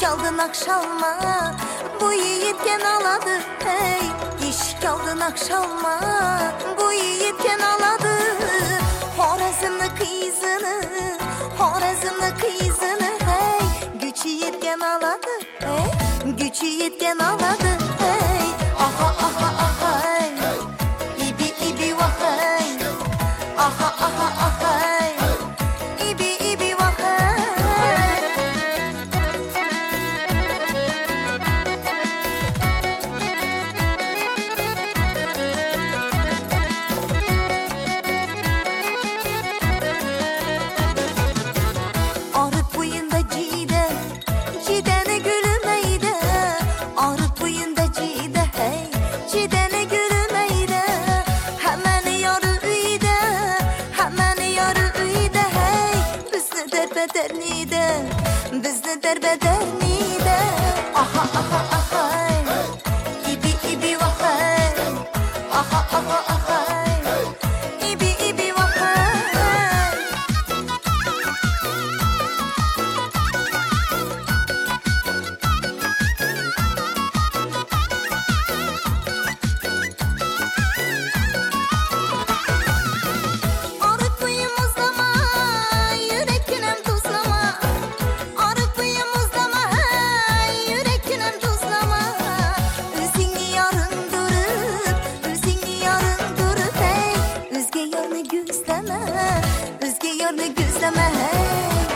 kaldın akşalma Bu yiğitken ağladı hey. İş kaldın akşalma Bu yiğitken ağladı. Horazını kıyızını Horazını kıyızını hey. Güç yiğitken ağladı hey. Güç yiğitken ağladı. bedel nide Bizni derbeder nide Aha aha aha gözləmə Özgə yarını gözləmə hey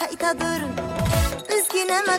حيتضر مسكينة ما